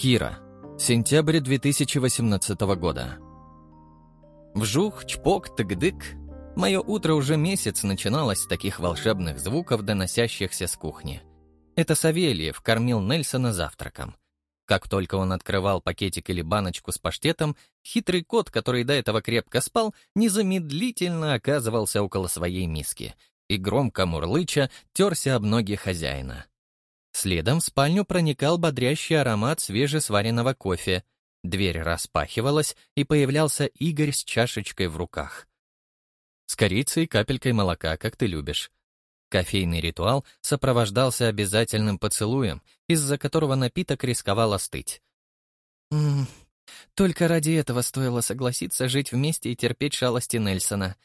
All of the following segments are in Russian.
Кира. Сентябрь 2018 года. Вжух, чпок, тык-дык. Мое утро уже месяц начиналось с таких волшебных звуков, доносящихся с кухни. Это Савельев кормил Нельсона завтраком. Как только он открывал пакетик или баночку с паштетом, хитрый кот, который до этого крепко спал, незамедлительно оказывался около своей миски и, громко мурлыча, терся об ноги хозяина. Следом в спальню проникал бодрящий аромат свежесваренного кофе, дверь распахивалась, и появлялся Игорь с чашечкой в руках. С корицей и капелькой молока, как ты любишь. Кофейный ритуал сопровождался обязательным поцелуем, из-за которого напиток рисковал остыть. М -м, только ради этого стоило согласиться жить вместе и терпеть шалости Нельсона.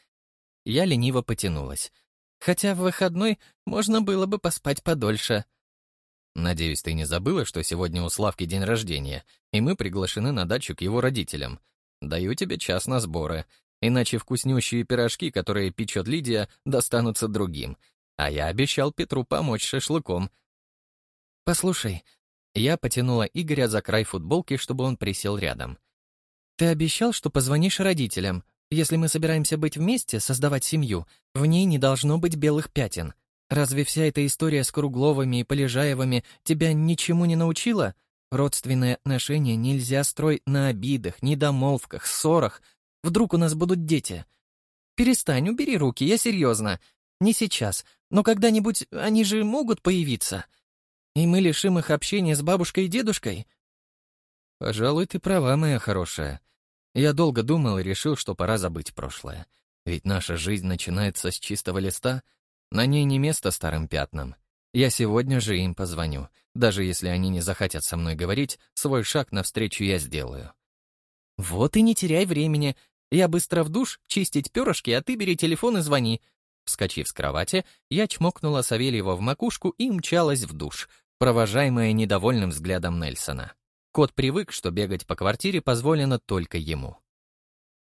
Я лениво потянулась. Хотя в выходной можно было бы поспать подольше. Надеюсь, ты не забыла, что сегодня у Славки день рождения, и мы приглашены на дачу к его родителям. Даю тебе час на сборы, иначе вкуснющие пирожки, которые печет Лидия, достанутся другим, а я обещал Петру помочь шашлыком. Послушай, я потянула Игоря за край футболки, чтобы он присел рядом. Ты обещал, что позвонишь родителям. Если мы собираемся быть вместе, создавать семью, в ней не должно быть белых пятен. Разве вся эта история с Кругловыми и Полежаевыми тебя ничему не научила? Родственные отношения нельзя строить на обидах, недомолвках, ссорах. Вдруг у нас будут дети. Перестань, убери руки, я серьезно. Не сейчас, но когда-нибудь они же могут появиться. И мы лишим их общения с бабушкой и дедушкой. Пожалуй, ты права, моя хорошая. Я долго думал и решил, что пора забыть прошлое. Ведь наша жизнь начинается с чистого листа, на ней не место старым пятнам. Я сегодня же им позвоню. Даже если они не захотят со мной говорить, свой шаг навстречу я сделаю. Вот и не теряй времени. Я быстро в душ, чистить перышки, а ты бери телефон и звони. Вскочив с кровати, я чмокнула Савельева в макушку и мчалась в душ, провожаемая недовольным взглядом Нельсона. Кот привык, что бегать по квартире позволено только ему.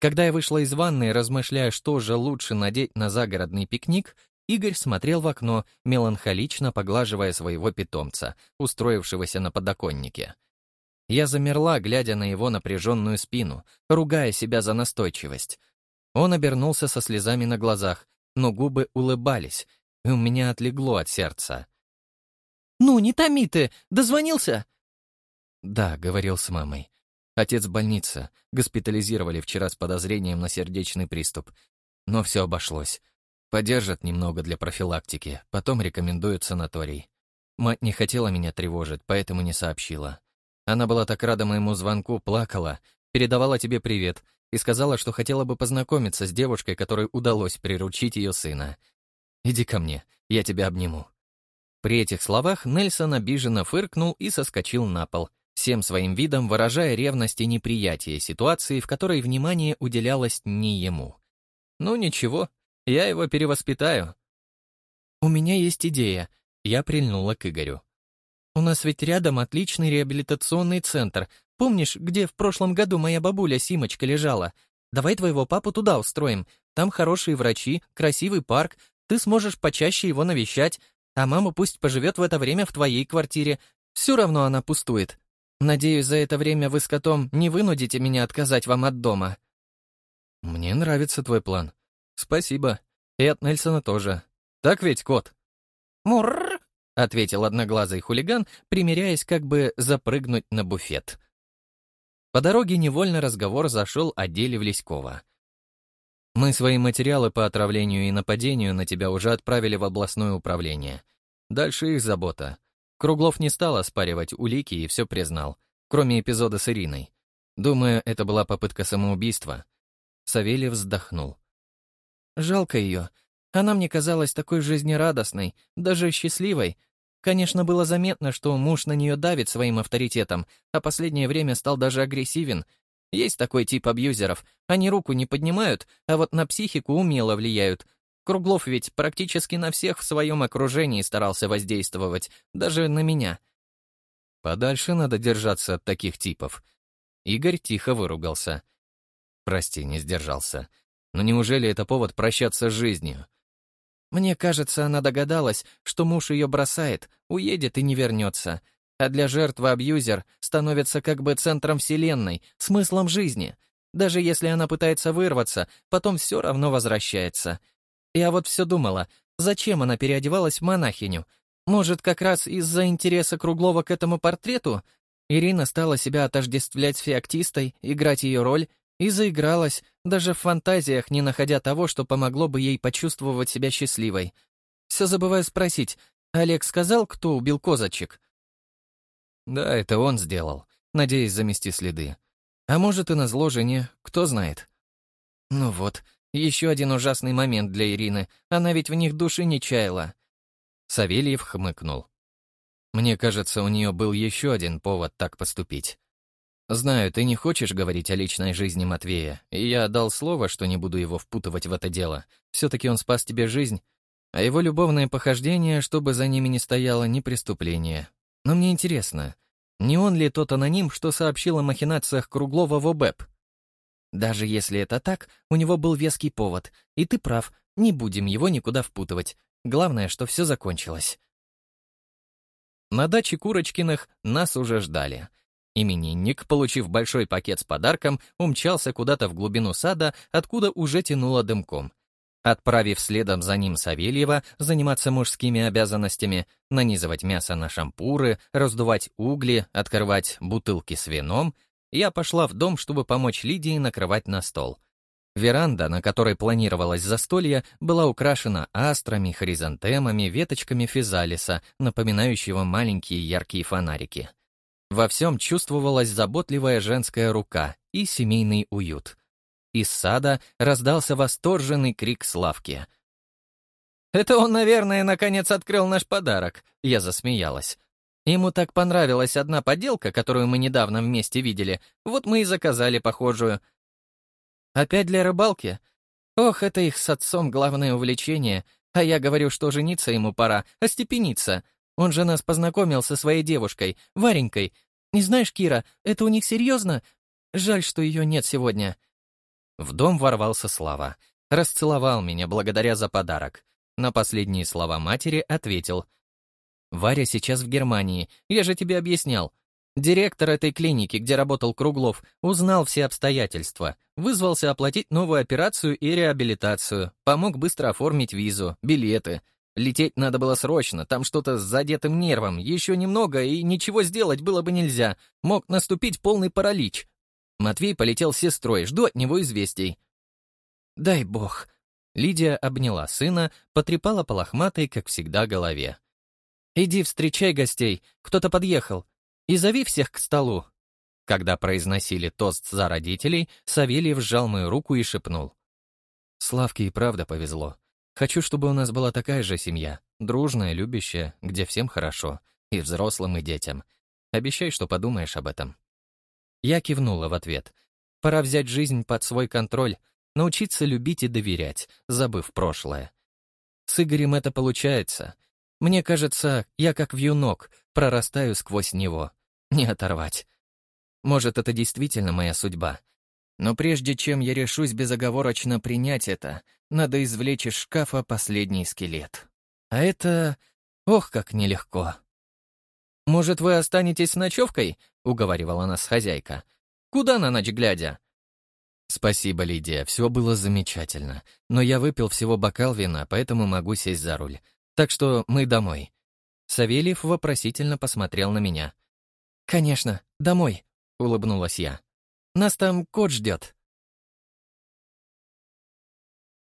Когда я вышла из ванной, размышляя, что же лучше надеть на загородный пикник, Игорь смотрел в окно, меланхолично поглаживая своего питомца, устроившегося на подоконнике. Я замерла, глядя на его напряженную спину, ругая себя за настойчивость. Он обернулся со слезами на глазах, но губы улыбались, и у меня отлегло от сердца. «Ну, не томи ты! Дозвонился?» «Да», — говорил с мамой. Отец в больнице. Госпитализировали вчера с подозрением на сердечный приступ. Но все обошлось. Подержат немного для профилактики, потом рекомендуют санаторий. Мать не хотела меня тревожить, поэтому не сообщила. Она была так рада моему звонку, плакала, передавала тебе привет и сказала, что хотела бы познакомиться с девушкой, которой удалось приручить ее сына. «Иди ко мне, я тебя обниму». При этих словах Нельсон обиженно фыркнул и соскочил на пол, всем своим видом выражая ревность и неприятие ситуации, в которой внимание уделялось не ему. «Ну ничего, я его перевоспитаю». «У меня есть идея», — я прильнула к Игорю. «У нас ведь рядом отличный реабилитационный центр, Помнишь, где в прошлом году моя бабуля Симочка лежала? Давай твоего папу туда устроим. Там хорошие врачи, красивый парк, ты сможешь почаще его навещать, а мама пусть поживет в это время в твоей квартире. Все равно она пустует. Надеюсь, за это время вы с котом не вынудите меня отказать вам от дома». «Мне нравится твой план. Спасибо. И от Нельсона тоже. Так ведь, кот?» «Мурр!» — ответил одноглазый хулиган, примеряясь как бы запрыгнуть на буфет. По дороге невольно разговор зашел о деле Влеськова. «Мы свои материалы по отравлению и нападению на тебя уже отправили в областное управление. Дальше их забота. Круглов не стал оспаривать улики и все признал, кроме эпизода с Ириной. Думаю, это была попытка самоубийства». Савельев вздохнул. «Жалко ее. Она мне казалась такой жизнерадостной, даже счастливой, Конечно, было заметно, что муж на нее давит своим авторитетом, а последнее время стал даже агрессивен. Есть такой тип абьюзеров. Они руку не поднимают, а вот на психику умело влияют. Круглов ведь практически на всех в своем окружении старался воздействовать, даже на меня. Подальше надо держаться от таких типов. Игорь тихо выругался. Прости, не сдержался. Но неужели это повод прощаться с жизнью? Мне кажется, она догадалась, что муж ее бросает, уедет и не вернется. а для жертвы абьюзер становится как бы центром вселенной, смыслом жизни. Даже если она пытается вырваться, потом все равно возвращается. Я вот все думала, зачем она переодевалась в монахиню? Может, как раз из-за интереса Круглова к этому портрету? Ирина стала себя отождествлять с феоктистой, играть ее роль, и заигралась, даже в фантазиях не находя того, что помогло бы ей почувствовать себя счастливой. Все забываю спросить, Олег сказал, кто убил козочек? Да, это он сделал, надеясь замести следы. А может и на зло жене, кто знает. Ну вот, еще один ужасный момент для Ирины, она ведь в них души не чаяла. Савельев хмыкнул. Мне кажется, у нее был еще один повод так поступить. Знаю, ты не хочешь говорить о личной жизни Матвея, и я дал слово, что не буду его впутывать в это дело. Все-таки он спас тебе жизнь, а его любовное похождение, чтобы за ними не стояло, не преступление. Но мне интересно, не он ли тот аноним, что сообщил о махинациях Круглова в ОБЭП? Даже если это так, у него был веский повод, и ты прав, не будем его никуда впутывать. Главное, что все закончилось. На даче Курочкиных нас уже ждали. Именинник, получив большой пакет с подарком, умчался куда-то в глубину сада, откуда уже тянуло дымком. Отправив следом за ним Савельева заниматься мужскими обязанностями, нанизывать мясо на шампуры, раздувать угли, открывать бутылки с вином, я пошла в дом, чтобы помочь Лидии накрывать на стол — Веранда, на которой планировалось застолье, была украшена астрами, хризантемами, веточками физалиса, напоминающего маленькие яркие фонарики. Во всем чувствовалась заботливая женская рука и семейный уют. Из сада раздался восторженный крик Славки. «Это он, наверное, наконец открыл наш подарок», — я засмеялась. Ему так понравилась одна поделка, которую мы недавно вместе видели, вот мы и заказали похожую — Опять для рыбалки? Ох, это их с отцом главное увлечение. А я говорю, что жениться ему пора, остепениться. Он же нас познакомил со своей девушкой, Варенькой. Не знаешь, Кира, это у них серьезно? Жаль, что ее нет сегодня. В дом ворвался Слава. Расцеловал меня благодаря за подарок. На последние слова матери ответил. «Варя сейчас в Германии, я же тебе объяснял. Директор этой клиники, где работал Круглов, узнал все обстоятельства, вызвался оплатить новую операцию и реабилитацию, помог быстро оформить визу, билеты. Лететь надо было срочно, там что-то с задетым нервом, еще немного, и ничего сделать было бы нельзя. Мог наступить полный паралич. Матвей полетел с сестрой, жду от него известий. «Дай бог». Лидия обняла сына, потрепала по лохматой, как всегда, голове. «Иди встречай гостей, кто-то подъехал и зови всех к столу». Когда произносили тост за родителей, Савельев сжал мою руку и шепнул. «Славке и правда повезло. Хочу, чтобы у нас была такая же семья, дружная, любящая, где всем хорошо, и взрослым, и детям. Обещай, что подумаешь об этом». Я кивнула в ответ. Пора взять жизнь под свой контроль, научиться любить и доверять, забыв прошлое. С Игорем это получается. Мне кажется, я как вьюнок, прорастаю сквозь него. Не оторвать. Может, это действительно моя судьба. Но прежде чем я решусь безоговорочно принять это, надо извлечь из шкафа последний скелет. А это... Ох, как нелегко. «Может, вы останетесь с ночевкой?» — уговаривала нас хозяйка. «Куда на ночь глядя?» «Спасибо, Лидия, все было замечательно. Но я выпил всего бокал вина, поэтому могу сесть за руль. Так что мы домой». Савельев вопросительно посмотрел на меня. «Конечно, домой», — улыбнулась я. «Нас там кот ждет».